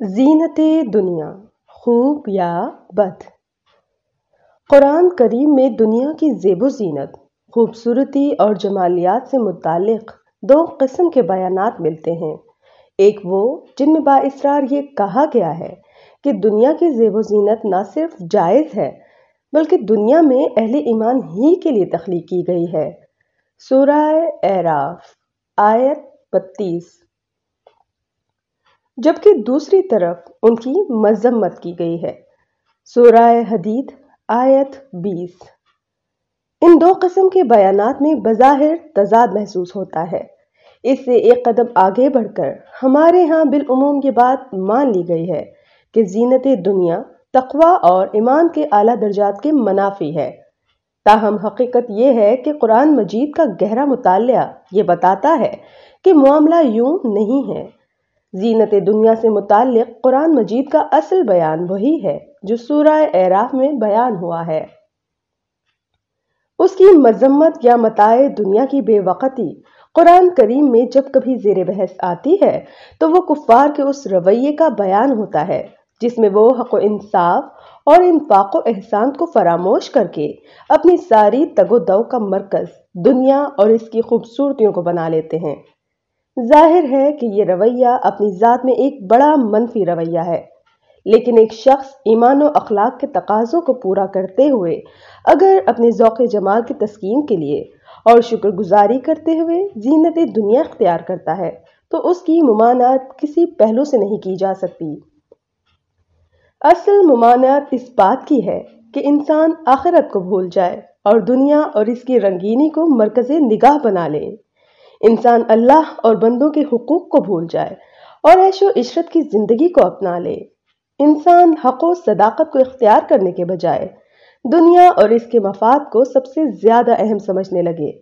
زینت دنیا، خوب یا بد؟ قرآن کریم میں دنیا کی زیب و زینت، خوبصورتی اور جمالیات سے متعلق دو قسم کے بیانات ملتے ہیں۔ ایک وہ جن میں بااسرار یہ کہا گیا ہے کہ دنیا کی زیب و زینت نہ صرف جائز ہے، بلکہ دنیا میں اہل ایمان ہی کے لیے تخلیق کی گئی ہے۔ سورہ اعراف، آیت بتیس۔ جبکہ دوسری طرف ان کی مذمت کی گئی ہے۔ سورہ حدید، آیت بیس۔ ان دو قسم کے بیانات میں بظاہر تضاد محسوس ہوتا ہے۔ اس سے ایک قدم آگے بڑھ کر ہمارے ہاں بالعموم یہ بات مان لی گئی ہے کہ زینت دنیا، تقوی اور ایمان کے اعلیٰ درجات کے منافی ہے۔ تاہم حقیقت یہ ہے کہ قرآن مجید کا گہرا مطالعہ یہ بتاتا ہے کہ معاملہ یوں نہیں ہے۔ زینت دنیا سے متعلق قرآن مجید کا اصل بیان وہی ہے جو سورہ اعراف میں بیان ہوا ہے۔ اس کی مذمت یا متائے دنیا کی بے وقتی قرآن کریم میں جب کبھی زیر بحث آتی ہے تو وہ کفار کے اس رویے کا بیان ہوتا ہے، جس میں وہ حق و انصاف اور انفاق و احسان کو فراموش کر کے اپنی ساری تگ و دو کا مرکز دنیا اور اس کی خوبصورتیوں کو بنا لیتے ہیں۔ ظاہر ہے کہ یہ رویہ اپنی ذات میں ایک بڑا منفی رویہ ہے۔ لیکن ایک شخص ایمان و اخلاق کے تقاضوں کو پورا کرتے ہوئے اگر اپنے ذوق جمال کی تسکین کے لیے اور شکر گزاری کرتے ہوئے زینت دنیا اختیار کرتا ہے، تو اس کی ممانعت کسی پہلو سے نہیں کی جا سکتی۔ اصل ممانعت اس بات کی ہے کہ انسان آخرت کو بھول جائے اور دنیا اور اس کی رنگینی کو مرکز نگاہ بنا لے۔ انسان اللہ اور بندوں کے حقوق کو بھول جائے اور عیش و عشرت کی زندگی کو اپنا لے۔ انسان حق و صداقت کو اختیار کرنے کے بجائے دنیا اور اس کے مفاد کو سب سے زیادہ اہم سمجھنے لگے۔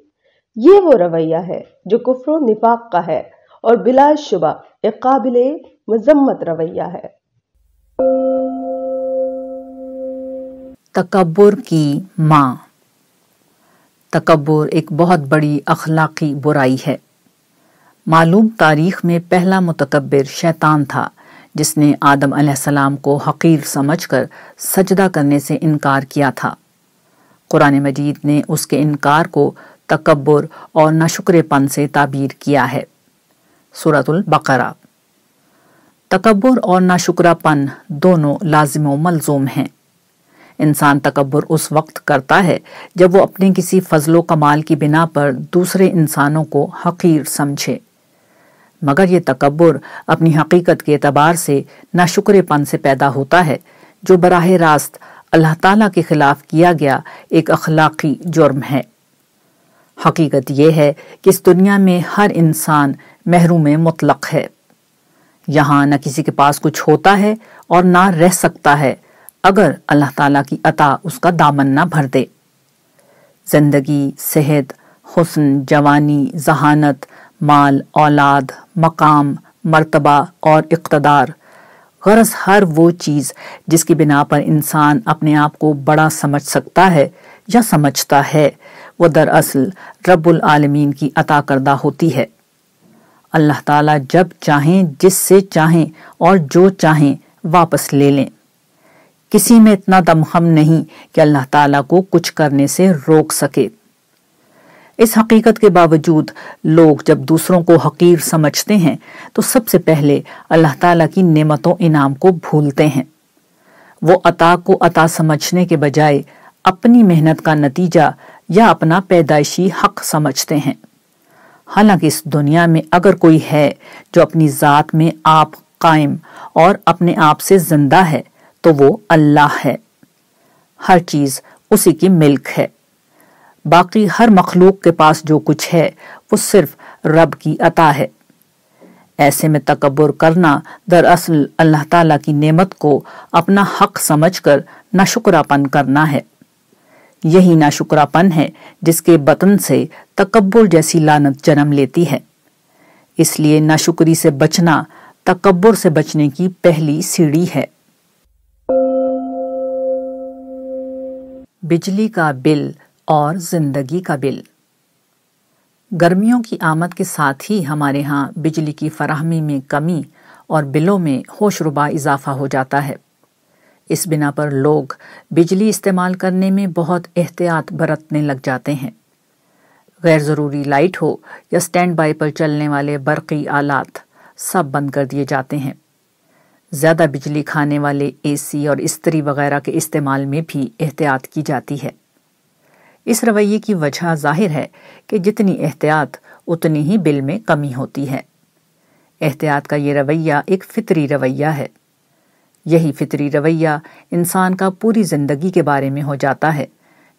یہ وہ رویہ ہے جو کفر و نفاق کا ہے اور بلا شبہ ایک قابل مذمت رویہ ہے۔ تکبر کی ماں۔ تکبر ایک بہت بڑی اخلاقی برائی ہے۔ معلوم تاریخ میں پہلا متکبر شیطان تھا، جس نے آدم علیہ السلام کو حقیر سمجھ کر سجدہ کرنے سے انکار کیا تھا۔ قرآن مجید نے اس کے انکار کو تکبر اور نشکر پن سے تعبیر کیا ہے۔ سورت البقرہ۔ تکبر اور ناشکرہ پن دونوں لازم و ملزوم ہیں۔ انسان تکبر اس وقت کرتا ہے جب وہ اپنے کسی فضل و کمال کی بنا پر دوسرے انسانوں کو حقیر سمجھے۔ مگر یہ تکبر اپنی حقیقت کے اعتبار سے ناشکر پن سے پیدا ہوتا ہے، جو براہ راست اللہ تعالیٰ کے خلاف کیا گیا ایک اخلاقی جرم ہے۔ حقیقت یہ ہے کہ اس دنیا میں ہر انسان محروم مطلق ہے۔ یہاں نہ کسی کے پاس کچھ ہوتا ہے اور نہ رہ سکتا ہے۔ اگر اللہ تعالیٰ کی عطا اس کا دامن نہ بھر دے۔ زندگی، صحت، حسن، جوانی، ذہانت، مال، اولاد، مقام، مرتبہ اور اقتدار۔ غرض ہر وہ چیز جس کی بنا پر انسان اپنے آپ کو بڑا سمجھ سکتا ہے یا سمجھتا ہے، وہ دراصل رب العالمین کی عطا کردہ ہوتی ہے۔ اللہ تعالیٰ جب چاہیں، جس سے چاہیں اور جو چاہیں، واپس لے لیں۔ کسی میں اتنا دمخم نہیں کہ اللہ تعالیٰ کو کچھ کرنے سے روک سکے۔ اس حقیقت کے باوجود لوگ جب دوسروں کو حقیر سمجھتے ہیں، تو سب سے پہلے اللہ تعالیٰ کی نعمتوں انعام کو بھولتے ہیں۔ وہ عطا کو عطا سمجھنے کے بجائے اپنی محنت کا نتیجہ یا اپنا پیدائشی حق سمجھتے ہیں۔ حالانکہ اس دنیا میں اگر کوئی ہے جو اپنی ذات میں آپ قائم اور اپنے آپ سے زندہ ہے تو وہ اللہ ہے۔ ہر چیز اسی کی ملک ہے۔ باقی ہر مخلوق کے پاس جو کچھ ہے، وہ صرف رب کی عطا ہے۔ ایسے میں تکبر کرنا دراصل اللہ تعالی کی نعمت کو اپنا حق سمجھ کر نہ پن کرنا ہے۔ یہی نہ پن ہے جس کے بطن سے تکبر جیسی لانت جنم لیتی ہے۔ اس لیے ناشکری سے بچنا، تکبر سے بچنے کی پہلی سیڑھی ہے۔ بجلی کا بل اور زندگی کا بل۔ گرمیوں کی آمد کے ساتھ ہی ہمارے ہاں بجلی کی فراہمی میں کمی اور بلوں میں ہوش ربا اضافہ ہو جاتا ہے۔ اس بنا پر لوگ بجلی استعمال کرنے میں بہت احتیاط برتنے لگ جاتے ہیں۔ غیر ضروری لائٹ ہو یا سٹینڈ بائی پر چلنے والے برقی آلات سب بند کر دیے جاتے ہیں۔ زیادہ بجلی کھانے والے اے سی اور استری وغیرہ کے استعمال میں بھی احتیاط کی جاتی ہے۔ اس رویے کی وجہ ظاہر ہے کہ جتنی احتیاط، اتنی ہی بل میں کمی ہوتی ہے۔ احتیاط کا یہ رویہ ایک فطری رویہ ہے۔ یہی فطری رویہ انسان کا پوری زندگی کے بارے میں ہو جاتا ہے۔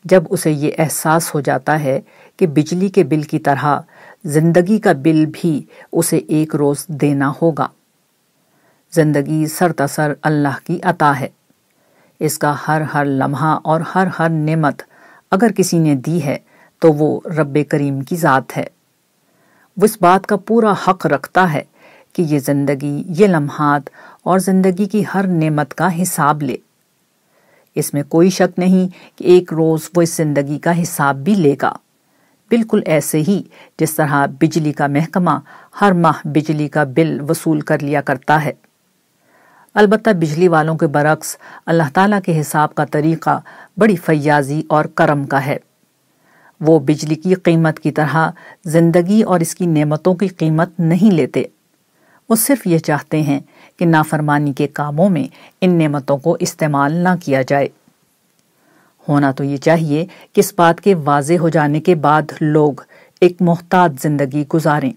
جب اسے یہ احساس ہو جاتا ہے کہ بجلی کے بل کی طرح زندگی کا بل بھی اسے ایک روز دینا ہوگا۔ زندگی سر تسر اللہ کی عطا ہے۔ اس کا ہر ہر لمحہ اور ہر ہر نعمت اگر کسی نے دی ہے تو وہ رب کریم کی ذات ہے۔ وہ اس بات کا پورا حق رکھتا ہے کہ یہ زندگی، یہ لمحات اور زندگی کی ہر نعمت کا حساب لے۔ اس میں کوئی شک نہیں کہ ایک روز وہ اس زندگی کا حساب بھی لے گا۔ بالکل ایسے ہی جس طرح بجلی کا محکمہ ہر ماہ بجلی کا بل وصول کر لیا کرتا ہے۔ البتہ بجلی والوں کے برعکس اللہ تعالیٰ کے حساب کا طریقہ بڑی فیاضی اور کرم کا ہے۔ وہ بجلی کی قیمت کی طرح زندگی اور اس کی نعمتوں کی قیمت نہیں لیتے۔ وہ صرف یہ چاہتے ہیں کہ نافرمانی کے کاموں میں ان نعمتوں کو استعمال نہ کیا جائے۔ ہونا تو یہ چاہیے کہ اس بات کے واضح ہو جانے کے بعد لوگ ایک محتاط زندگی گزاریں۔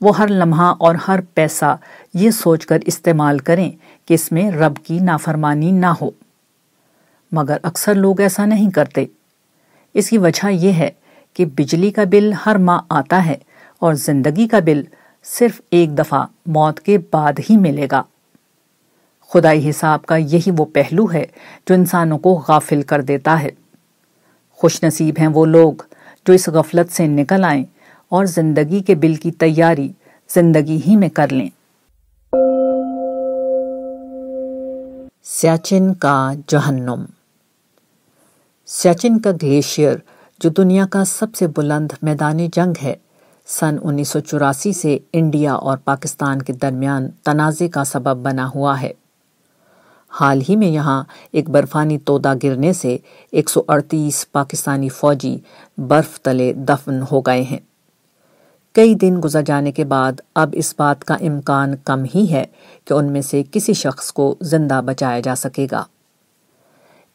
وہ ہر لمحہ اور ہر پیسہ یہ سوچ کر استعمال کریں کہ اس میں رب کی نافرمانی نہ ہو۔ مگر اکثر لوگ ایسا نہیں کرتے۔ اس کی وجہ یہ ہے کہ بجلی کا بل ہر ماہ آتا ہے اور زندگی کا بل صرف ایک دفعہ موت کے بعد ہی ملے گا۔ خدائی حساب کا یہی وہ پہلو ہے جو انسانوں کو غافل کر دیتا ہے۔ خوش نصیب ہیں وہ لوگ جو اس غفلت سے نکل آئیں اور زندگی کے بل کی تیاری زندگی ہی میں کر لیں۔ سیاچن کا جہنم۔ سیاچن کا گلیشیئر جو دنیا کا سب سے بلند میدانی جنگ ہے، سن انیس سو چوراسی سے انڈیا اور پاکستان کے درمیان تنازع کا سبب بنا ہوا ہے۔ حال ہی میں یہاں ایک برفانی تودا گرنے سے ایک سو اڑتیس پاکستانی فوجی برف تلے دفن ہو گئے ہیں۔ کئی دن گزر جانے کے بعد اب اس بات کا امکان کم ہی ہے کہ ان میں سے کسی شخص کو زندہ بچایا جا سکے گا۔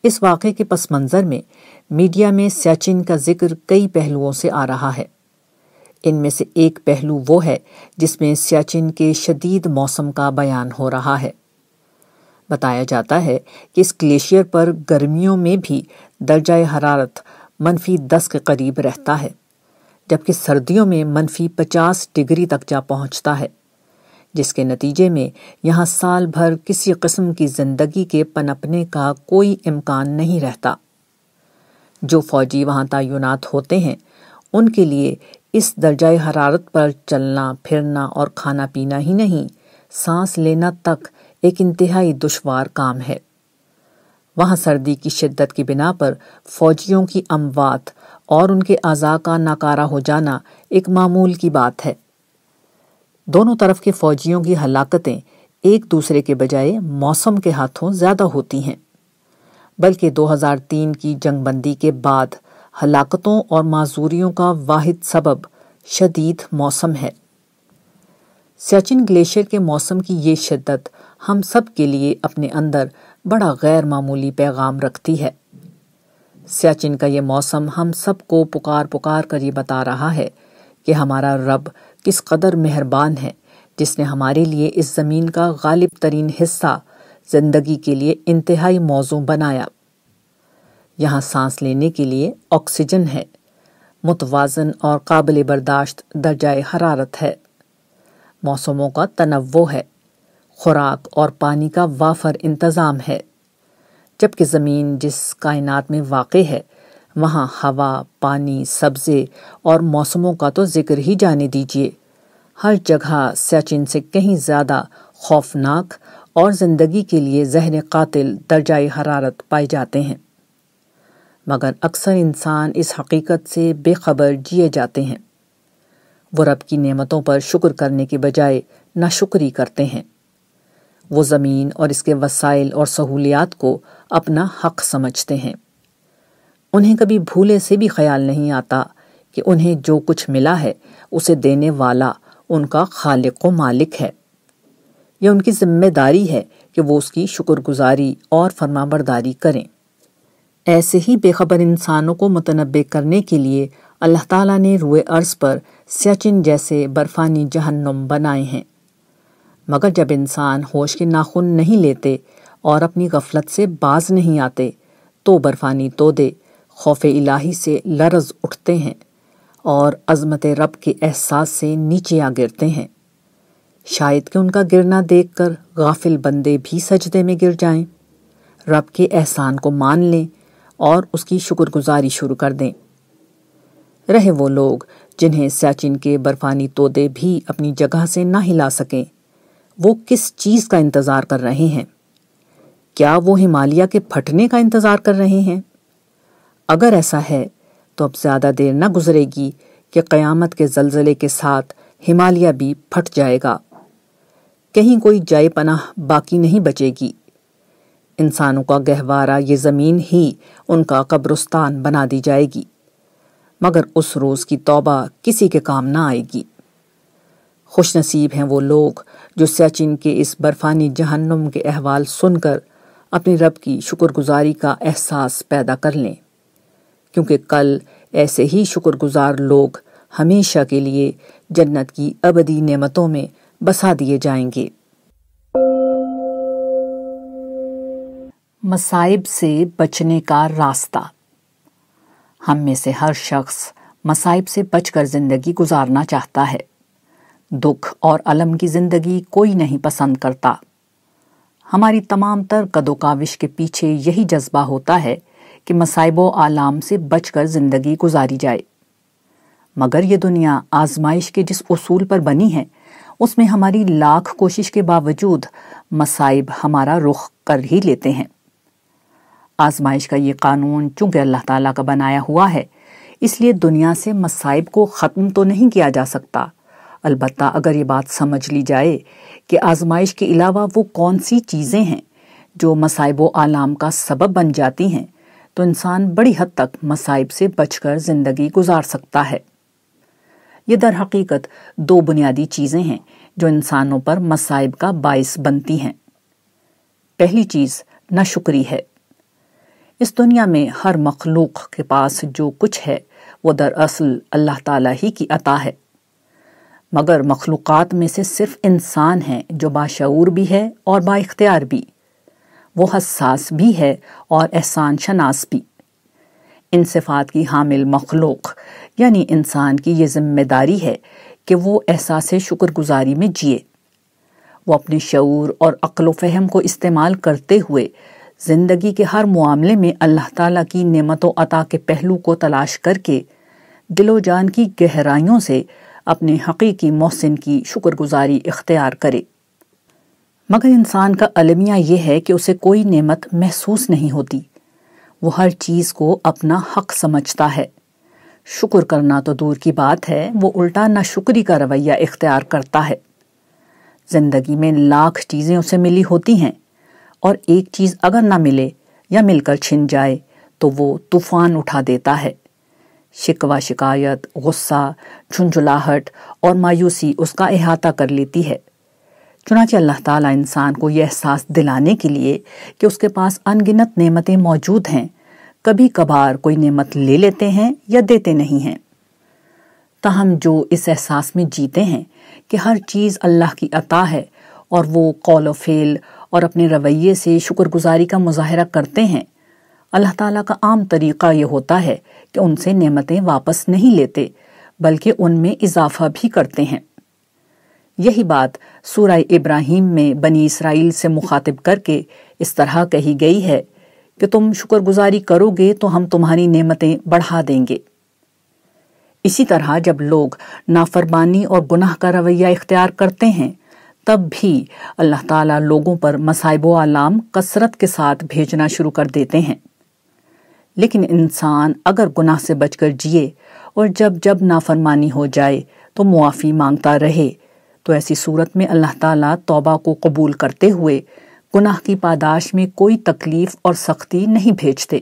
اس واقعے کے پس منظر میں میڈیا میں سیاچن کا ذکر کئی پہلوؤں سے آ رہا ہے۔ ان میں سے ایک پہلو وہ ہے جس میں سیاچن کے شدید موسم کا بیان ہو رہا ہے۔ بتایا جاتا ہے کہ اس گلیشیئر پر گرمیوں میں بھی درجہ حرارت منفی دس کے قریب رہتا ہے۔ جبکہ سردیوں میں منفی پچاس ڈگری تک جا پہنچتا ہے، جس کے نتیجے میں یہاں سال بھر کسی قسم کی زندگی کے پنپنے کا کوئی امکان نہیں رہتا۔ جو فوجی وہاں تعینات ہوتے ہیں، ان کے لیے اس درجہ حرارت پر چلنا، پھرنا اور کھانا پینا ہی نہیں، سانس لینا تک ایک انتہائی دشوار کام ہے۔ وہاں سردی کی شدت کی بنا پر فوجیوں کی اموات اور ان کے اعضاء کا ناکارہ ہو جانا ایک معمول کی بات ہے۔ دونوں طرف کے فوجیوں کی ہلاکتیں ایک دوسرے کے بجائے موسم کے ہاتھوں زیادہ ہوتی ہیں۔ بلکہ دو ہزار تین کی جنگ بندی کے بعد ہلاکتوں اور معذوریوں کا واحد سبب شدید موسم ہے۔ سیاچن گلیشیئر کے موسم کی یہ شدت ہم سب کے لیے اپنے اندر بڑا غیر معمولی پیغام رکھتی ہے۔ سیاچن کا یہ موسم ہم سب کو پکار پکار کر یہ بتا رہا ہے کہ ہمارا رب کس قدر مہربان ہے، جس نے ہمارے لیے اس زمین کا غالب ترین حصہ زندگی کے لیے انتہائی موضوع بنایا۔ یہاں سانس لینے کے لیے آکسیجن ہے۔ متوازن اور قابل برداشت درجۂ حرارت ہے۔ موسموں کا تنوع ہے۔ خوراک اور پانی کا وافر انتظام ہے۔ جبکہ زمین جس کائنات میں واقع ہے، وہاں ہوا، پانی، سبزے اور موسموں کا تو ذکر ہی جانے دیجیے ہر جگہ سیاچن سے کہیں زیادہ خوفناک اور زندگی کے لیے ذہن قاتل درجۂ حرارت پائے جاتے ہیں۔ مگر اکثر انسان اس حقیقت سے بے خبر جیے جاتے ہیں۔ وہ رب کی نعمتوں پر شکر کرنے کے بجائے ناشکری کرتے ہیں۔ وہ زمین اور اس کے وسائل اور سہولیات کو اپنا حق سمجھتے ہیں۔ انہیں کبھی بھولے سے بھی خیال نہیں آتا کہ انہیں جو کچھ ملا ہے، اسے دینے والا ان کا خالق و مالک ہے۔ یہ ان کی ذمہ داری ہے کہ وہ اس کی شکر گزاری اور فرما برداری کریں۔ ایسے ہی بے خبر انسانوں کو متنبع کرنے کے لیے اللہ تعالیٰ نے روئے عرض پر سیچن جیسے برفانی جہنم بنائے ہیں۔ مگر جب انسان ہوش کے ناخن نہیں لیتے اور اپنی غفلت سے باز نہیں آتے، تو برفانی تو دے خوف الہی سے لرز اٹھتے ہیں اور عظمت رب کے احساس سے نیچے آ گرتے ہیں۔ شاید کہ ان کا گرنا دیکھ کر غافل بندے بھی سجدے میں گر جائیں۔ رب کے احسان کو مان لیں اور اس کی شکر گزاری شروع کر دیں۔ رہے وہ لوگ جنہیں سیاچن کے برفانی تودے بھی اپنی جگہ سے نہ ہلا سکیں۔ وہ کس چیز کا انتظار کر رہے ہیں؟ کیا وہ ہمالیہ کے پھٹنے کا انتظار کر رہے ہیں؟ اگر ایسا ہے، تو اب زیادہ دیر نہ گزرے گی کہ قیامت کے زلزلے کے ساتھ ہمالیہ بھی پھٹ جائے گا۔ کہیں کوئی جائے پناہ باقی نہیں بچے گی۔ انسانوں کا گہوارہ یہ زمین ہی ان کا قبرستان بنا دی جائے گی۔ مگر اس روز کی توبہ کسی کے کام نہ آئے گی۔ خوش نصیب ہیں وہ لوگ جو سیچن کے اس برفانی جہنم کے احوال سن کر اپنے رب کی شکر گزاری کا احساس پیدا کر لیں۔ کیونکہ کل ایسے ہی شکر گزار لوگ ہمیشہ کے لیے جنت کی ابدی نعمتوں میں بسا دیے جائیں گے۔ مصائب سے بچنے کا راستہ۔ ہم میں سے ہر شخص مصائب سے بچ کر زندگی گزارنا چاہتا ہے۔ دکھ اور علم کی زندگی کوئی نہیں پسند کرتا۔ ہماری تمام تر قد و کاوش کے پیچھے یہی جذبہ ہوتا ہے کہ مصائب و عالام سے بچ کر زندگی گزاری جائے۔ مگر یہ دنیا آزمائش کے جس اصول پر بنی ہے، اس میں ہماری لاکھ کوشش کے باوجود مصائب ہمارا رخ کر ہی لیتے ہیں۔ آزمائش کا یہ قانون چونکہ اللہ تعالیٰ کا بنایا ہوا ہے، اس لیے دنیا سے مصائب کو ختم تو نہیں کیا جا سکتا۔ البتہ اگر یہ بات سمجھ لی جائے کہ آزمائش کے علاوہ وہ کون سی چیزیں ہیں جو مصائب و عالام کا سبب بن جاتی ہیں، تو انسان بڑی حد تک مصائب سے بچ کر زندگی گزار سکتا ہے۔ یہ در حقیقت دو بنیادی چیزیں ہیں جو انسانوں پر مصائب کا باعث بنتی ہیں۔ پہلی چیز نہ ہے۔ اس دنیا میں ہر مخلوق کے پاس جو کچھ ہے، وہ دراصل اللہ تعالیٰ ہی کی عطا ہے۔ مگر مخلوقات میں سے صرف انسان ہے جو باشعور بھی ہے اور با اختیار بھی۔ وہ حساس بھی ہے اور احسان شناس بھی۔ ان صفات کی حامل مخلوق یعنی انسان کی یہ ذمہ داری ہے کہ وہ احساس شکر گزاری میں جیے۔ وہ اپنے شعور اور عقل و فہم کو استعمال کرتے ہوئے زندگی کے ہر معاملے میں اللہ تعالیٰ کی نعمت و عطا کے پہلو کو تلاش کر کے دل و جان کی گہرائیوں سے اپنے حقیقی محسن کی شکر گزاری اختیار کرے۔ مگر انسان کا المیہ یہ ہے کہ اسے کوئی نعمت محسوس نہیں ہوتی۔ وہ ہر چیز کو اپنا حق سمجھتا ہے۔ شکر کرنا تو دور کی بات ہے، وہ الٹا نہ شکری کا رویہ اختیار کرتا ہے۔ زندگی میں لاکھ چیزیں اسے ملی ہوتی ہیں، اور ایک چیز اگر نہ ملے یا مل کر چھن جائے تو وہ طوفان اٹھا دیتا ہے۔ شکوہ، شکایت، غصہ، جھنجھلاہٹ اور مایوسی اس کا احاطہ کر لیتی ہے۔ چنانچہ اللہ تعالیٰ انسان کو یہ احساس دلانے کے لیے کہ اس کے پاس ان گنت نعمتیں موجود ہیں۔ کبھی کبھار کوئی نعمت لے لیتے ہیں یا دیتے نہیں ہیں۔ تاہم جو اس احساس میں جیتے ہیں کہ ہر چیز اللہ کی عطا ہے اور وہ قول و فیل اور اپنے رویے سے شکر گزاری کا مظاہرہ کرتے ہیں اللہ تعالیٰ کا عام طریقہ یہ ہوتا ہے کہ ان سے نعمتیں واپس نہیں لیتے، بلکہ ان میں اضافہ بھی کرتے ہیں۔ یہی بات سورہ ابراہیم میں بنی اسرائیل سے مخاطب کر کے اس طرح کہی گئی ہے کہ تم شکر گزاری کرو گے تو ہم تمہاری نعمتیں بڑھا دیں گے۔ اسی طرح جب لوگ نافربانی اور گناہ کا رویہ اختیار کرتے ہیں، تب بھی اللہ تعالیٰ لوگوں پر مصائب و علام کثرت کے ساتھ بھیجنا شروع کر دیتے ہیں۔ لیکن انسان اگر گناہ سے بچ کر جیے اور جب جب نافرمانی ہو جائے تو معافی مانگتا رہے، تو ایسی صورت میں اللہ تعالیٰ توبہ کو قبول کرتے ہوئے گناہ کی پاداش میں کوئی تکلیف اور سختی نہیں بھیجتے۔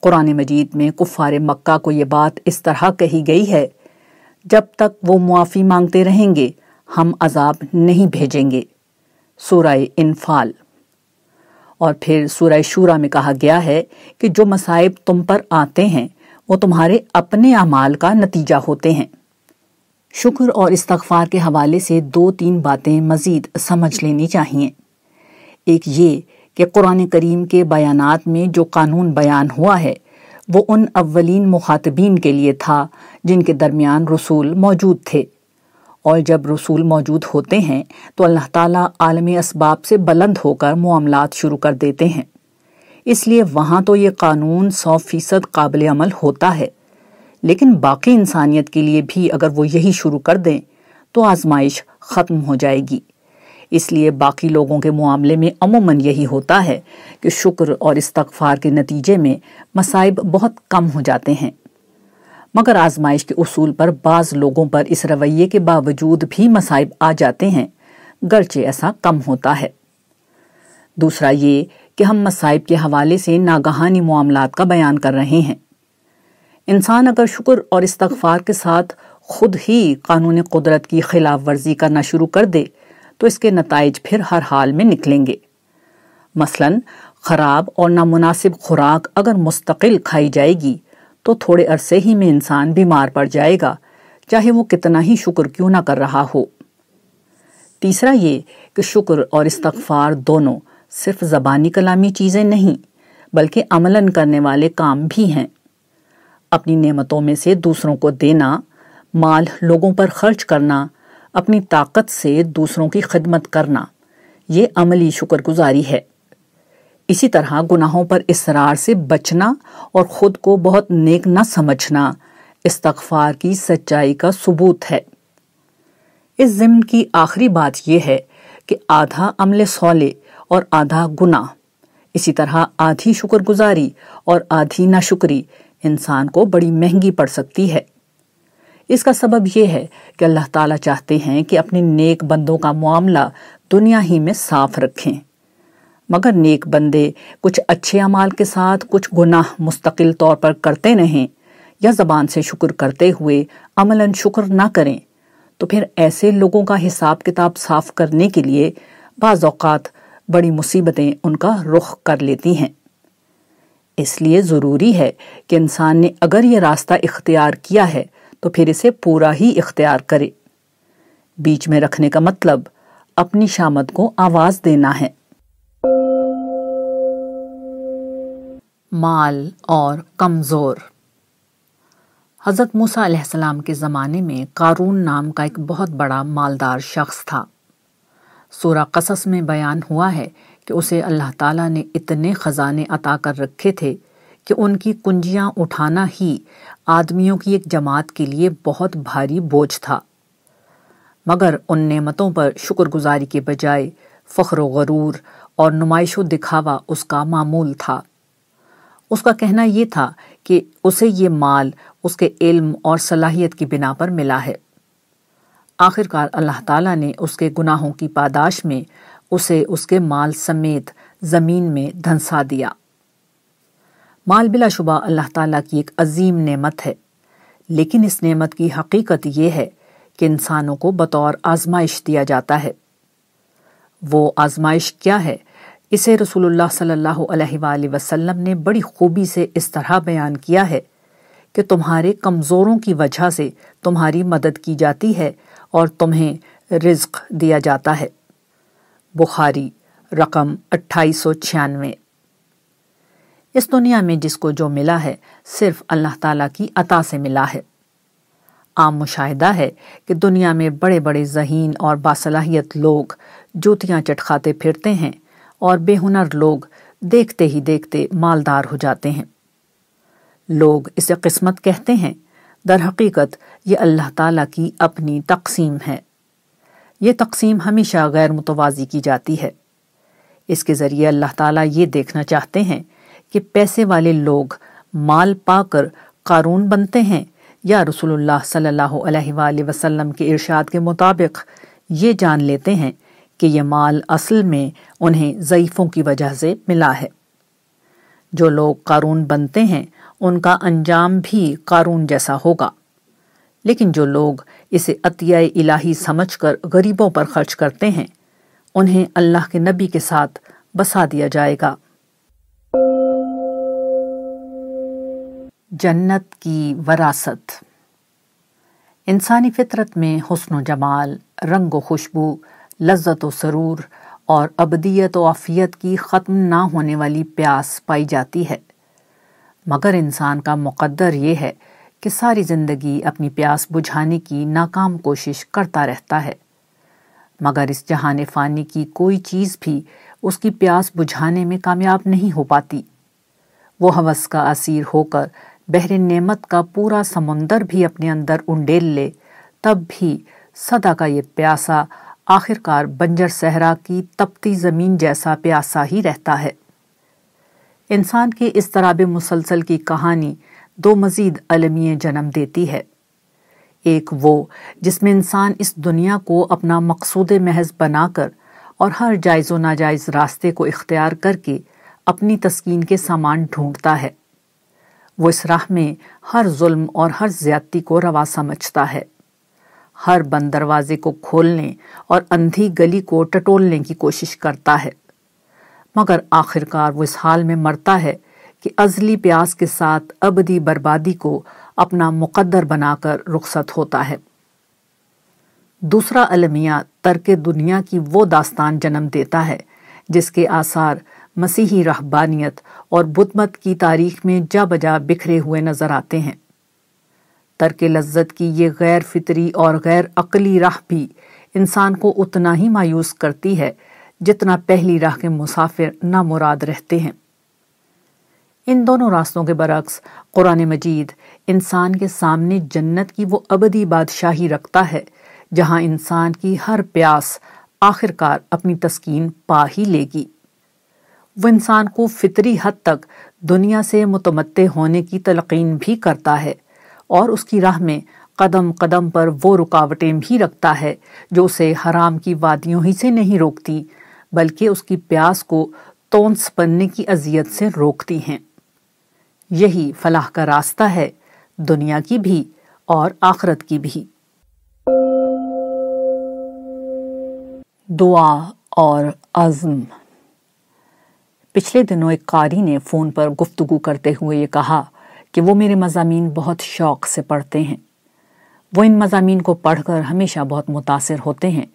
قرآن مجید میں کفار مکہ کو یہ بات اس طرح کہی گئی ہے، جب تک وہ معافی مانگتے رہیں گے، ہم عذاب نہیں بھیجیں گے۔ سورہ انفال اور پھر سورہ شورہ میں کہا گیا ہے کہ جو مسائب تم پر آتے ہیں، وہ تمہارے اپنے اعمال کا نتیجہ ہوتے ہیں۔ شکر اور استغفار کے حوالے سے دو تین باتیں مزید سمجھ لینی چاہیے۔ ایک یہ کہ قرآن کریم کے بیانات میں جو قانون بیان ہوا ہے، وہ ان اولین مخاطبین کے لیے تھا، جن کے درمیان رسول موجود تھے۔ اور جب رسول موجود ہوتے ہیں، تو اللہ تعالیٰ عالمی اسباب سے بلند ہو کر معاملات شروع کر دیتے ہیں۔ اس لیے وہاں تو یہ قانون سو فیصد قابل عمل ہوتا ہے۔ لیکن باقی انسانیت کے لیے بھی اگر وہ یہی شروع کر دیں، تو آزمائش ختم ہو جائے گی۔ اس لیے باقی لوگوں کے معاملے میں عموماً یہی ہوتا ہے کہ شکر اور استغفار کے نتیجے میں مصائب بہت کم ہو جاتے ہیں۔ مگر آزمائش کے اصول پر بعض لوگوں پر اس رویے کے باوجود بھی مصائب آ جاتے ہیں، گرچہ ایسا کم ہوتا ہے۔ دوسرا یہ کہ ہم مصائب کے حوالے سے ناگہانی معاملات کا بیان کر رہے ہیں۔ انسان اگر شکر اور استغفار کے ساتھ خود ہی قانون قدرت کی خلاف ورزی کرنا شروع کر دے، تو اس کے نتائج پھر ہر حال میں نکلیں گے۔ مثلا، خراب اور نامناسب خوراک اگر مستقل کھائی جائے گی تو تھوڑے عرصے ہی میں انسان بیمار پڑ جائے گا، چاہے وہ کتنا ہی شکر کیوں نہ کر رہا ہو۔ تیسرا یہ کہ شکر اور استغفار دونوں صرف زبانی کلامی چیزیں نہیں، بلکہ عملاً کرنے والے کام بھی ہیں۔ اپنی نعمتوں میں سے دوسروں کو دینا، مال لوگوں پر خرچ کرنا، اپنی طاقت سے دوسروں کی خدمت کرنا، یہ عملی شکر گزاری ہے۔ اسی طرح گناہوں پر اسرار سے بچنا اور خود کو بہت نیک نہ سمجھنا استغفار کی سچائی کا ثبوت ہے۔ اس ضمن کی آخری بات یہ ہے کہ آدھا عمل سولے اور آدھا گناہ۔ اسی طرح آدھی شکر گزاری اور آدھی ناشکری انسان کو بڑی مہنگی پڑ سکتی ہے۔ اس کا سبب یہ ہے کہ اللہ تعالیٰ چاہتے ہیں کہ اپنے نیک بندوں کا معاملہ دنیا ہی میں صاف رکھیں۔ مگر نیک بندے کچھ اچھے عمال کے ساتھ کچھ گناہ مستقل طور پر کرتے نہیں یا زبان سے شکر کرتے ہوئے عملاً شکر نہ کریں، تو پھر ایسے لوگوں کا حساب کتاب صاف کرنے کے لیے بعض اوقات بڑی مصیبتیں ان کا رخ کر لیتی ہیں۔ اس لیے ضروری ہے کہ انسان نے اگر یہ راستہ اختیار کیا ہے تو پھر اسے پورا ہی اختیار کرے۔ بیچ میں رکھنے کا مطلب اپنی شامت کو آواز دینا ہے۔ مال اور کمزور۔ حضرت موسیٰ علیہ السلام کے زمانے میں قارون نام کا ایک بہت بڑا مالدار شخص تھا۔ سورہ قصص میں بیان ہوا ہے کہ اسے اللہ تعالیٰ نے اتنے خزانے عطا کر رکھے تھے کہ ان کی کنجیاں اٹھانا ہی آدمیوں کی ایک جماعت کے لیے بہت بھاری بوجھ تھا۔ مگر ان نعمتوں پر شکر گزاری کے بجائے فخر و غرور اور نمائش و دکھاوا اس کا معمول تھا۔ اس کا کہنا یہ تھا کہ اسے یہ مال، اس کے علم اور صلاحیت کی بنا پر ملا ہے۔ آخرکار اللہ تعالیٰ نے اس کے گناہوں کی پاداش میں اسے اس کے مال سمیت زمین میں دھنسا دیا۔ مال بلا شبہ اللہ تعالیٰ کی ایک عظیم نعمت ہے۔ لیکن اس نعمت کی حقیقت یہ ہے کہ انسانوں کو بطور آزمائش دیا جاتا ہے۔ وہ آزمائش کیا ہے؟ اسے رسول اللہ صلی اللہ علیہ وآلہ وسلم نے بڑی خوبی سے اس طرح بیان کیا ہے کہ تمہارے کمزوروں کی وجہ سے تمہاری مدد کی جاتی ہے اور تمہیں رزق دیا جاتا ہے۔ بخاری، رقم اٹھائیس سو چھیانوے۔ اس دنیا میں جس کو جو ملا ہے، صرف اللہ تعالیٰ کی عطا سے ملا ہے۔ عام مشاہدہ ہے کہ دنیا میں بڑے بڑے ذہین اور باصلاحیت لوگ جوتیاں چٹکھاتے پھرتے ہیں اور بے ہنر لوگ دیکھتے ہی دیکھتے مالدار ہو جاتے ہیں۔ لوگ اسے قسمت کہتے ہیں۔ در حقیقت یہ اللہ تعالیٰ کی اپنی تقسیم ہے۔ یہ تقسیم ہمیشہ غیر متوازی کی جاتی ہے۔ اس کے ذریعے اللہ تعالیٰ یہ دیکھنا چاہتے ہیں کہ پیسے والے لوگ مال پا کر قارون بنتے ہیں یا رسول اللہ صلی اللہ علیہ وآلہ وسلم کے ارشاد کے مطابق یہ جان لیتے ہیں کہ یہ مال اصل میں انہیں ضعیفوں کی وجہ سے ملا ہے۔ جو لوگ قارون بنتے ہیں، ان کا انجام بھی قارون جیسا ہوگا۔ لیکن جو لوگ اسے عطیہ الہی سمجھ کر غریبوں پر خرچ کرتے ہیں، انہیں اللہ کے نبی کے ساتھ بسا دیا جائے گا۔ جنت کی وراثت۔ انسانی فطرت میں حسن و جمال، رنگ و خوشبو لذت و سرور اور ابدیت و عافیت کی ختم نہ ہونے والی پیاس پائی جاتی ہے۔ مگر انسان کا مقدر یہ ہے کہ ساری زندگی اپنی پیاس بجھانے کی ناکام کوشش کرتا رہتا ہے۔ مگر اس جہان فانی کی کوئی چیز بھی اس کی پیاس بجھانے میں کامیاب نہیں ہو پاتی۔ وہ حوث کا اسیر ہو کر بحر نعمت کا پورا سمندر بھی اپنے اندر انڈیل لے، تب بھی صدا کا یہ پیاسا آخر کار بنجر صحرا کی تپتی زمین جیسا پیاسا ہی رہتا ہے۔ انسان کے اس طرح مسلسل کی کہانی دو مزید علمیے جنم دیتی ہے۔ ایک وہ جس میں انسان اس دنیا کو اپنا مقصود محض بنا کر اور ہر جائز و ناجائز راستے کو اختیار کر کے اپنی تسکین کے سامان ڈھونڈتا ہے۔ وہ اس راہ میں ہر ظلم اور ہر زیادتی کو روا سمجھتا ہے۔ ہر بند دروازے کو کھولنے اور اندھی گلی کو ٹٹولنے کی کوشش کرتا ہے۔ مگر آخرکار وہ اس حال میں مرتا ہے کہ ازلی پیاس کے ساتھ ابدی بربادی کو اپنا مقدر بنا کر رخصت ہوتا ہے۔ دوسرا المیہ ترک دنیا کی وہ داستان جنم دیتا ہے جس کے آثار مسیحی رہبانیت اور بدمت کی تاریخ میں جا بجا بکھرے ہوئے نظر آتے ہیں۔ ترک لذت کی یہ غیر فطری اور غیر عقلی راہ بھی انسان کو اتنا ہی مایوس کرتی ہے جتنا پہلی راہ کے مسافر نامراد رہتے ہیں۔ ان دونوں راستوں کے برعکس قرآن مجید انسان کے سامنے جنت کی وہ ابدی بادشاہی رکھتا ہے، جہاں انسان کی ہر پیاس آخر کار اپنی تسکین پا ہی لے گی۔ وہ انسان کو فطری حد تک دنیا سے متمتع ہونے کی تلقین بھی کرتا ہے۔ اور اس کی راہ میں قدم قدم پر وہ رکاوٹیں بھی رکھتا ہے جو اسے حرام کی وادیوں ہی سے نہیں روکتی، بلکہ اس کی پیاس کو تونس بننے کی اذیت سے روکتی ہیں۔ یہی فلاح کا راستہ ہے، دنیا کی بھی اور آخرت کی بھی۔ دعا اور عزم۔ پچھلے دنوں ایک قاری نے فون پر گفتگو کرتے ہوئے یہ کہا کہ وہ میرے مضامین بہت شوق سے پڑھتے ہیں۔ وہ ان مضامین کو پڑھ کر ہمیشہ بہت متاثر ہوتے ہیں،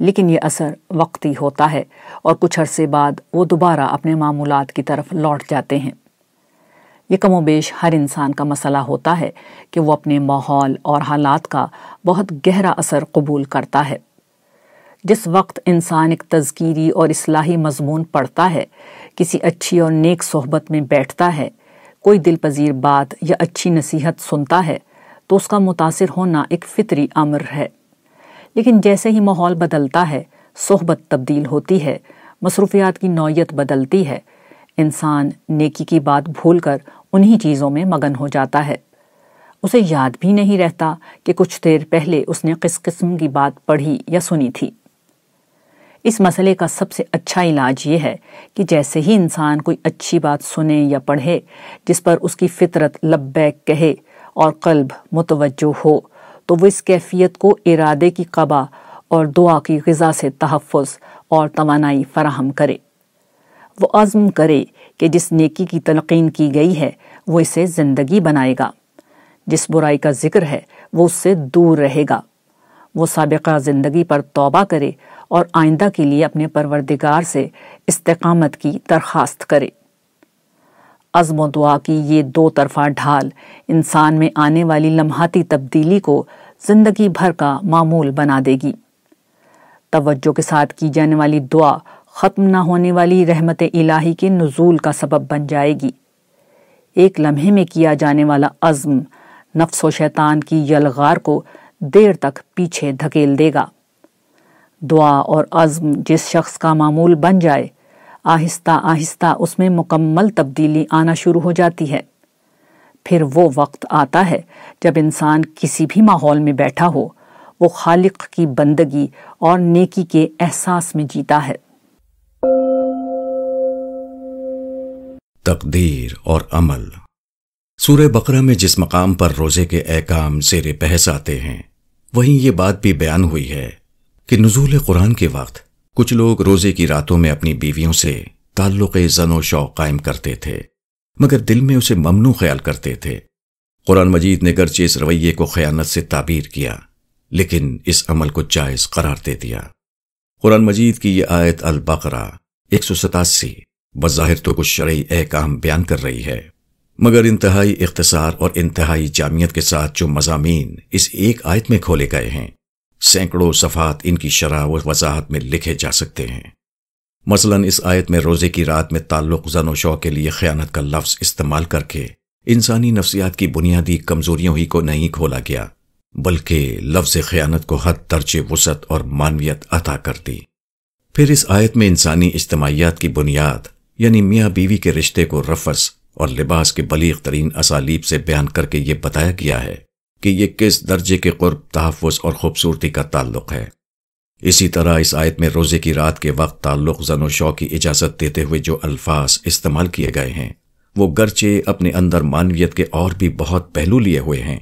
لیکن یہ اثر وقتی ہوتا ہے اور کچھ عرصے بعد وہ دوبارہ اپنے معمولات کی طرف لوٹ جاتے ہیں۔ یہ کم و بیش ہر انسان کا مسئلہ ہوتا ہے کہ وہ اپنے ماحول اور حالات کا بہت گہرا اثر قبول کرتا ہے۔ جس وقت انسان ایک تذکیری اور اصلاحی مضمون پڑھتا ہے، کسی اچھی اور نیک صحبت میں بیٹھتا ہے کوئی دل پذیر بات یا اچھی نصیحت سنتا ہے، تو اس کا متاثر ہونا ایک فطری امر ہے۔ لیکن جیسے ہی ماحول بدلتا ہے، صحبت تبدیل ہوتی ہے، مصروفیات کی نوعیت بدلتی ہے۔ انسان نیکی کی بات بھول کر انہی چیزوں میں مگن ہو جاتا ہے۔ اسے یاد بھی نہیں رہتا کہ کچھ دیر پہلے اس نے کس قسم کی بات پڑھی یا سنی تھی۔ اس مسئلے کا سب سے اچھا علاج یہ ہے کہ جیسے ہی انسان کوئی اچھی بات سنے یا پڑھے، جس پر اس کی فطرت لبیک کہے اور قلب متوجہ ہو، تو وہ اس کیفیت کو ارادے کی قبا اور دعا کی غذا سے تحفظ اور توانائی فراہم کرے۔ وہ عزم کرے کہ جس نیکی کی تلقین کی گئی ہے، وہ اسے زندگی بنائے گا۔ جس برائی کا ذکر ہے، وہ اس سے دور رہے گا۔ وہ سابقہ زندگی پر توبہ کرے اور آئندہ کے لیے اپنے پروردگار سے استقامت کی درخواست کرے۔ عزم و دعا کی یہ دو طرفہ ڈھال انسان میں آنے والی لمحاتی تبدیلی کو زندگی بھر کا معمول بنا دے گی۔ توجہ کے ساتھ کی جانے والی دعا ختم نہ ہونے والی رحمت الہی کے نزول کا سبب بن جائے گی۔ ایک لمحے میں کیا جانے والا عزم نفس و شیطان کی یلغار کو دیر تک پیچھے دھکیل دے گا۔ دعا اور عزم جس شخص کا معمول بن جائے، آہستہ آہستہ اس میں مکمل تبدیلی آنا شروع ہو جاتی ہے۔ پھر وہ وقت آتا ہے جب انسان کسی بھی ماحول میں بیٹھا ہو، وہ خالق کی بندگی اور نیکی کے احساس میں جیتا ہے۔ تقدیر اور عمل۔ سورہ بقرہ میں جس مقام پر روزے کے احکام زیر بحث آتے ہیں، وہیں یہ بات بھی بیان ہوئی ہے کہ نزول قرآن کے وقت کچھ لوگ روزے کی راتوں میں اپنی بیویوں سے تعلق زن و شوق قائم کرتے تھے، مگر دل میں اسے ممنوع خیال کرتے تھے۔ قرآن مجید نے گرچہ اس رویے کو خیانت سے تعبیر کیا، لیکن اس عمل کو جائز قرار دے دیا۔ قرآن مجید کی یہ آیت البقرہ ایک سو ستاسی بظاہر تو کچھ شرعی احکام بیان کر رہی ہے، مگر انتہائی اختصار اور انتہائی جامعت کے ساتھ جو مضامین اس ایک آیت میں کھولے گئے ہیں۔ سینکڑوں صفحات ان کی شرح و وضاحت میں لکھے جا سکتے ہیں۔ مثلا اس آیت میں روزے کی رات میں تعلق زن و شو کے لیے خیانت کا لفظ استعمال کر کے انسانی نفسیات کی بنیادی کمزوریوں ہی کو نہیں کھولا گیا، بلکہ لفظ خیانت کو حد درج وسعت اور مانویت عطا کر دی۔ پھر اس آیت میں انسانی اجتماعیات کی بنیاد یعنی میاں بیوی کے رشتے کو رفس اور لباس کے بلیغ ترین اسالیب سے بیان کر کے یہ بتایا گیا ہے کہ یہ کس درجے کے قرب تحفظ اور خوبصورتی کا تعلق ہے۔ اسی طرح اس آیت میں روزے کی رات کے وقت تعلق، زن و شو کی اجازت دیتے ہوئے جو الفاظ استعمال کیے گئے ہیں، وہ گرچے اپنے اندر مانویت کے اور بھی بہت پہلو لیے ہوئے ہیں۔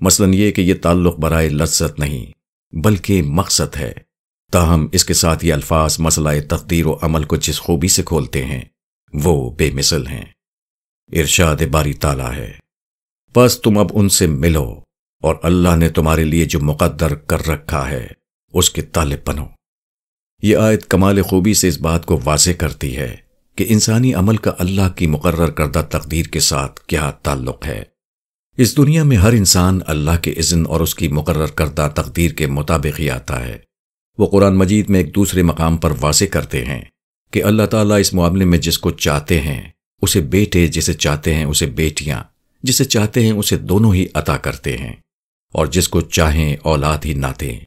مثلا یہ کہ یہ تعلق برائے لذت نہیں، بلکہ مقصد ہے۔ تاہم اس کے ساتھ یہ الفاظ مسئلہ تقدیر و عمل کو جس خوبی سے کھولتے ہیں، وہ بے مثل ہیں۔ ارشاد باری تالا ہے۔ بس تم اب ان سے ملو۔ اور اللہ نے تمہارے لیے جو مقدر کر رکھا ہے، اس کے طالب بنو۔ یہ آیت کمال خوبی سے اس بات کو واضح کرتی ہے کہ انسانی عمل کا اللہ کی مقرر کردہ تقدیر کے ساتھ کیا تعلق ہے۔ اس دنیا میں ہر انسان اللہ کے اذن اور اس کی مقرر کردہ تقدیر کے مطابق ہی آتا ہے۔ وہ قرآن مجید میں ایک دوسرے مقام پر واضح کرتے ہیں کہ اللہ تعالیٰ اس معاملے میں جس کو چاہتے ہیں، اسے بیٹے جسے چاہتے ہیں، اسے بیٹیاں جسے چاہتے ہیں، اسے دونوں ہی عطا کرتے ہیں۔ اور جس کو چاہیں اولاد ہی نہ دیں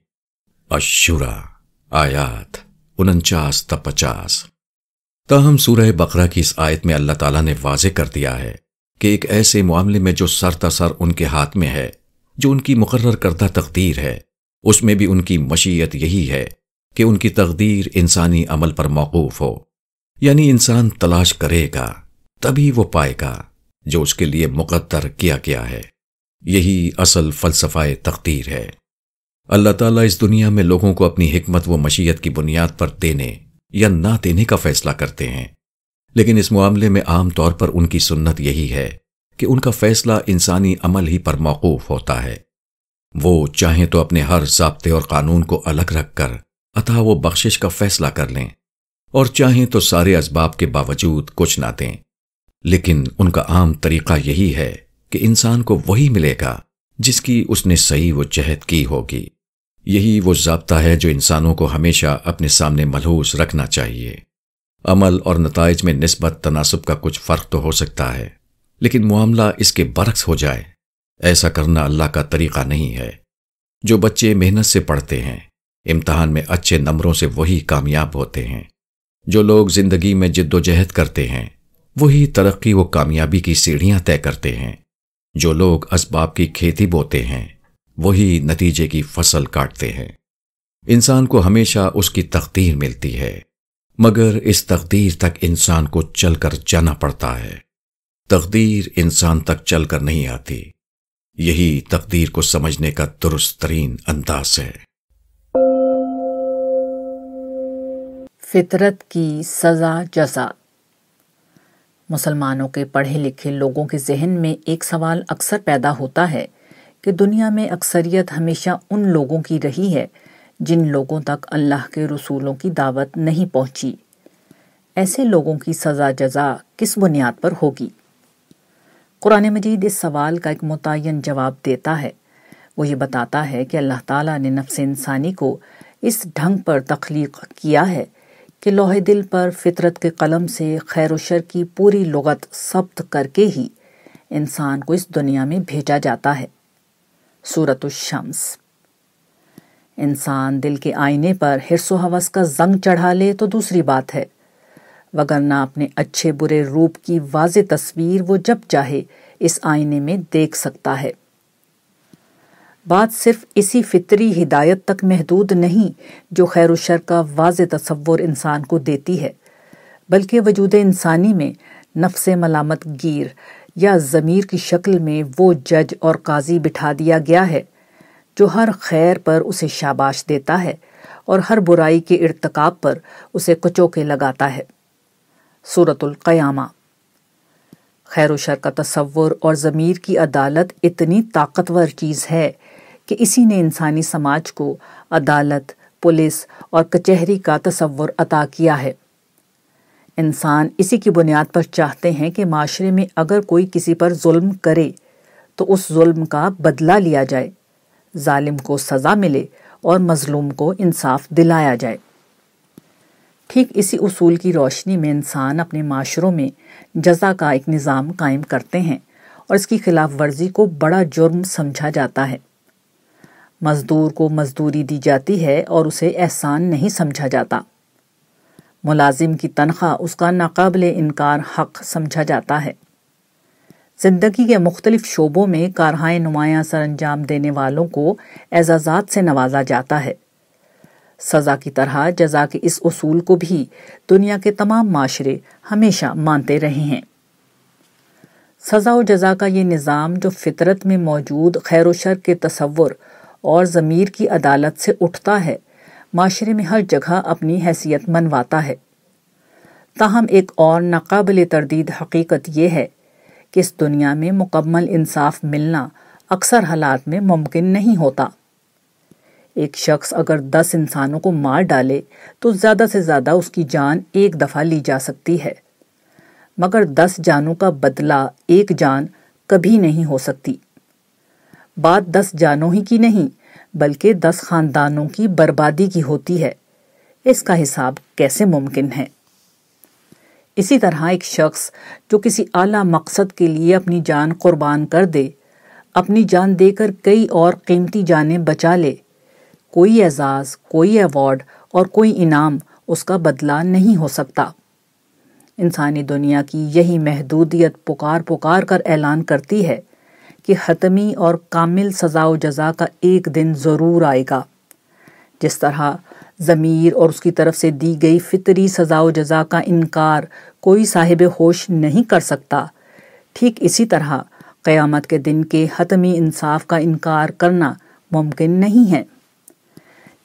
اشورا آیات انچاس تا پچاس۔ تاہم سورہ بقرہ کی اس آیت میں اللہ تعالیٰ نے واضح کر دیا ہے کہ ایک ایسے معاملے میں جو سر تسر ان کے ہاتھ میں ہے، جو ان کی مقرر کردہ تقدیر ہے، اس میں بھی ان کی مشیت یہی ہے کہ ان کی تقدیر انسانی عمل پر موقوف ہو۔ یعنی انسان تلاش کرے گا، تبھی وہ پائے گا جو اس کے لیے مقدر کیا گیا ہے۔ یہی اصل فلسفہ تقدیر ہے۔ اللہ تعالیٰ اس دنیا میں لوگوں کو اپنی حکمت و مشیت کی بنیاد پر دینے یا نہ دینے کا فیصلہ کرتے ہیں۔ لیکن اس معاملے میں عام طور پر ان کی سنت یہی ہے کہ ان کا فیصلہ انسانی عمل ہی پر موقوف ہوتا ہے۔ وہ چاہیں تو اپنے ہر ضابطے اور قانون کو الگ رکھ کر اتھا وہ بخشش کا فیصلہ کر لیں اور چاہیں تو سارے اسباب کے باوجود کچھ نہ دیں۔ لیکن ان کا عام طریقہ یہی ہے کہ انسان کو وہی ملے گا جس کی اس نے صحیح و جہد کی ہوگی۔ یہی وہ ضابطہ ہے جو انسانوں کو ہمیشہ اپنے سامنے ملحوظ رکھنا چاہیے۔ عمل اور نتائج میں نسبت تناسب کا کچھ فرق تو ہو سکتا ہے، لیکن معاملہ اس کے برعکس ہو جائے۔ ایسا کرنا اللہ کا طریقہ نہیں ہے۔ جو بچے محنت سے پڑھتے ہیں، امتحان میں اچھے نمبروں سے وہی کامیاب ہوتے ہیں۔ جو لوگ زندگی میں جد و جہد کرتے ہیں، وہی ترقی و کامیابی کی سیڑھیاں طے کرتے ہیں۔ جو لوگ اسباب کی کھیتی بوتے ہیں، وہی نتیجے کی فصل کاٹتے ہیں۔ انسان کو ہمیشہ اس کی تقدیر ملتی ہے، مگر اس تقدیر تک انسان کو چل کر جانا پڑتا ہے۔ تقدیر انسان تک چل کر نہیں آتی۔ یہی تقدیر کو سمجھنے کا درست ترین انداز ہے۔ فطرت کی سزا جزا۔ مسلمانوں کے پڑھے لکھے لوگوں کے ذہن میں ایک سوال اکثر پیدا ہوتا ہے کہ دنیا میں اکثریت ہمیشہ ان لوگوں کی رہی ہے جن لوگوں تک اللہ کے رسولوں کی دعوت نہیں پہنچی۔ ایسے لوگوں کی سزا جزا کس بنیاد پر ہوگی؟ قرآن مجید اس سوال کا ایک متعین جواب دیتا ہے۔ وہ یہ بتاتا ہے کہ اللہ تعالیٰ نے نفس انسانی کو اس ڈھنگ پر تخلیق کیا ہے کہ لوہے دل پر فطرت کے قلم سے خیر و شر کی پوری لغت ثبت کر کے ہی انسان کو اس دنیا میں بھیجا جاتا ہے۔ سورت الشمس۔ انسان دل کے آئینے پر حرص و حوث کا زنگ چڑھا لے تو دوسری بات ہے۔ وگرنہ اپنے اچھے برے روپ کی واضح تصویر وہ جب چاہے اس آئینے میں دیکھ سکتا ہے۔ بات صرف اسی فطری ہدایت تک محدود نہیں جو خیر و شر کا واضح تصور انسان کو دیتی ہے، بلکہ وجود انسانی میں نفس ملامت گیر یا ضمیر کی شکل میں وہ جج اور قاضی بٹھا دیا گیا ہے جو ہر خیر پر اسے شاباش دیتا ہے اور ہر برائی کے ارتکاب پر اسے کچوکے لگاتا ہے۔ صورت القیامہ۔ خیر و شر کا تصور اور ضمیر کی عدالت اتنی طاقتور چیز ہے کہ اسی نے انسانی سماج کو عدالت، پولیس اور کچہری کا تصور عطا کیا ہے۔ انسان اسی کی بنیاد پر چاہتے ہیں کہ معاشرے میں اگر کوئی کسی پر ظلم کرے تو اس ظلم کا بدلہ لیا جائے، ظالم کو سزا ملے اور مظلوم کو انصاف دلایا جائے۔ ٹھیک اسی اصول کی روشنی میں انسان اپنے معاشروں میں جزا کا ایک نظام قائم کرتے ہیں اور اس کی خلاف ورزی کو بڑا جرم سمجھا جاتا ہے۔ مزدور کو مزدوری دی جاتی ہے اور اسے احسان نہیں سمجھا جاتا۔ ملازم کی تنخواہ، اس کا ناقابل انکار حق سمجھا جاتا ہے۔ زندگی کے مختلف شعبوں میں کارہائے نمایاں سر انجام دینے والوں کو اعزازات سے نوازا جاتا ہے۔ سزا کی طرح جزا کے اس اصول کو بھی دنیا کے تمام معاشرے ہمیشہ مانتے رہے ہیں۔ سزا و جزا کا یہ نظام جو فطرت میں موجود خیر و شر کے تصور اور ضمیر کی عدالت سے اٹھتا ہے۔ معاشرے میں ہر جگہ اپنی حیثیت منواتا ہے۔ تاہم ایک اور ناقابل تردید حقیقت یہ ہے کہ اس دنیا میں مکمل انصاف ملنا اکثر حالات میں ممکن نہیں ہوتا۔ ایک شخص اگر دس انسانوں کو مار ڈالے تو زیادہ سے زیادہ اس کی جان ایک دفعہ لی جا سکتی ہے۔ مگر دس جانوں کا بدلہ ایک جان کبھی نہیں ہو سکتی۔ بات دس جانوں ہی کی نہیں، بلکہ دس خاندانوں کی بربادی کی ہوتی ہے۔ اس کا حساب کیسے ممکن ہے؟ اسی طرح ایک شخص جو کسی اعلیٰ مقصد کے لیے اپنی جان قربان کر دے، اپنی جان دے کر کئی اور قیمتی جانیں بچا لے، کوئی اعزاز، کوئی ایوارڈ اور کوئی انعام اس کا بدلہ نہیں ہو سکتا۔ انسانی دنیا کی یہی محدودیت پکار پکار کر اعلان کرتی ہے۔ کہ حتمی اور کامل سزا و جزا کا ایک دن ضرور آئے گا۔ جس طرح ضمیر اور اس کی طرف سے دی گئی فطری سزا و جزا کا انکار کوئی صاحب ہوش نہیں کر سکتا، ٹھیک اسی طرح قیامت کے دن کے حتمی انصاف کا انکار کرنا ممکن نہیں ہے۔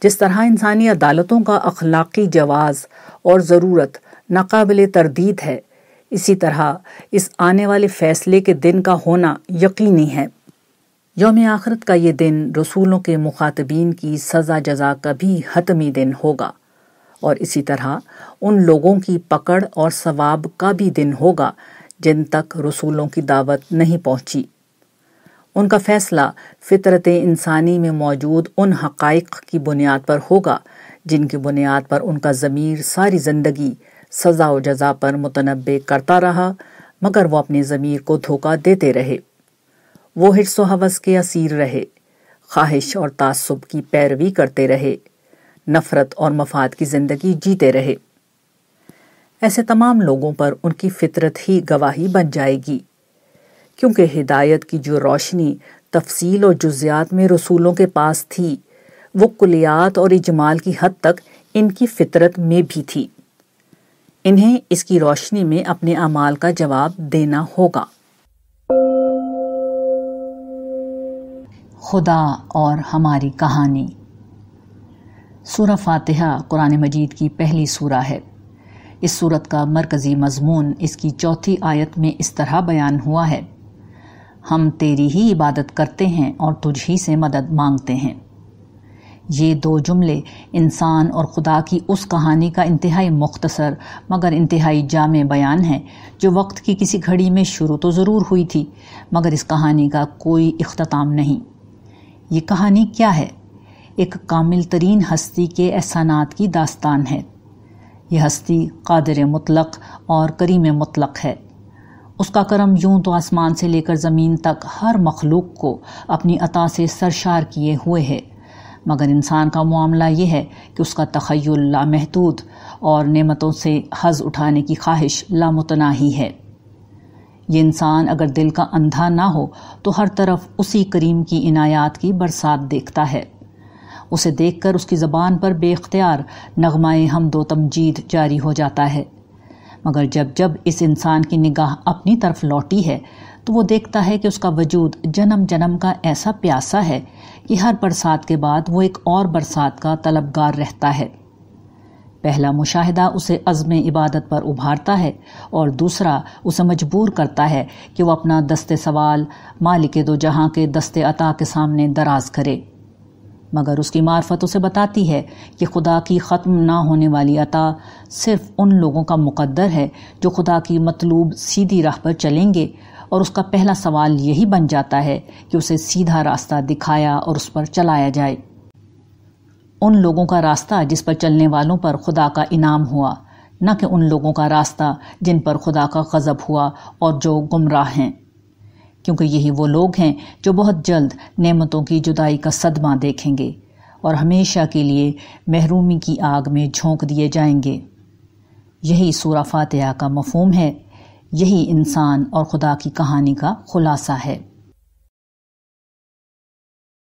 جس طرح انسانی عدالتوں کا اخلاقی جواز اور ضرورت ناقابل تردید ہے اسی طرح اس آنے والے فیصلے کے دن کا ہونا یقینی ہے۔ یوم آخرت کا یہ دن رسولوں کے مخاطبین کی سزا جزا کا بھی حتمی دن ہوگا۔ اور اسی طرح ان لوگوں کی پکڑ اور ثواب کا بھی دن ہوگا جن تک رسولوں کی دعوت نہیں پہنچی۔ ان کا فیصلہ فطرت انسانی میں موجود ان حقائق کی بنیاد پر ہوگا جن کی بنیاد پر ان کا ضمیر ساری زندگی سزا و جزا پر متنبع کرتا رہا، مگر وہ اپنے ضمیر کو دھوکہ دیتے رہے۔ وہ حرص و حوث کے اسیر رہے، خواہش اور تعصب کی پیروی کرتے رہے، نفرت اور مفاد کی زندگی جیتے رہے۔ ایسے تمام لوگوں پر ان کی فطرت ہی گواہی بن جائے گی، کیونکہ ہدایت کی جو روشنی تفصیل اور جزیات میں رسولوں کے پاس تھی، وہ کلیات اور اجمال کی حد تک ان کی فطرت میں بھی تھی۔ انہیں اس کی روشنی میں اپنے اعمال کا جواب دینا ہوگا۔ خدا اور ہماری کہانی۔ سورہ فاتحہ قرآن مجید کی پہلی سورہ ہے۔ اس صورت کا مرکزی مضمون اس کی چوتھی آیت میں اس طرح بیان ہوا ہے۔ ہم تیری ہی عبادت کرتے ہیں اور تجھ ہی سے مدد مانگتے ہیں۔ یہ دو جملے انسان اور خدا کی اس کہانی کا انتہائی مختصر مگر انتہائی جامع بیان ہے جو وقت کی کسی گھڑی میں شروع تو ضرور ہوئی تھی، مگر اس کہانی کا کوئی اختتام نہیں۔ یہ کہانی کیا ہے؟ ایک کامل ترین ہستی کے احسانات کی داستان ہے۔ یہ ہستی قادر مطلق اور کریم مطلق ہے۔ اس کا کرم یوں تو آسمان سے لے کر زمین تک ہر مخلوق کو اپنی عطا سے سرشار کیے ہوئے ہے۔ مگر انسان کا معاملہ یہ ہے کہ اس کا تخیل لامحدود اور نعمتوں سے حز اٹھانے کی خواہش لامتناہی ہے۔ یہ انسان اگر دل کا اندھا نہ ہو تو ہر طرف اسی کریم کی عنایات کی برسات دیکھتا ہے۔ اسے دیکھ کر اس کی زبان پر بے اختیار نغمۂ حمد و تمجید جاری ہو جاتا ہے۔ مگر جب جب اس انسان کی نگاہ اپنی طرف لوٹی ہے تو وہ دیکھتا ہے کہ اس کا وجود جنم جنم کا ایسا پیاسا ہے کہ ہر برسات کے بعد وہ ایک اور برسات کا طلبگار رہتا ہے۔ پہلا مشاہدہ اسے عزم عبادت پر ابھارتا ہے اور دوسرا اسے مجبور کرتا ہے کہ وہ اپنا دست سوال مالک دو جہاں کے دست عطا کے سامنے دراز کرے۔ مگر اس کی معرفت اسے بتاتی ہے کہ خدا کی ختم نہ ہونے والی عطا صرف ان لوگوں کا مقدر ہے جو خدا کی مطلوب سیدھی راہ پر چلیں گے اور اس کا پہلا سوال یہی بن جاتا ہے کہ اسے سیدھا راستہ دکھایا اور اس پر چلایا جائے۔ ان لوگوں کا راستہ جس پر چلنے والوں پر خدا کا انعام ہوا، نہ کہ ان لوگوں کا راستہ جن پر خدا کا غضب ہوا اور جو گمراہ ہیں۔ کیونکہ یہی وہ لوگ ہیں جو بہت جلد نعمتوں کی جدائی کا صدمہ دیکھیں گے اور ہمیشہ کے لیے محرومی کی آگ میں جھونک دیے جائیں گے۔ یہی سورہ فاتحہ کا مفہوم ہے۔ یہی انسان اور خدا کی کہانی کا خلاصہ ہے۔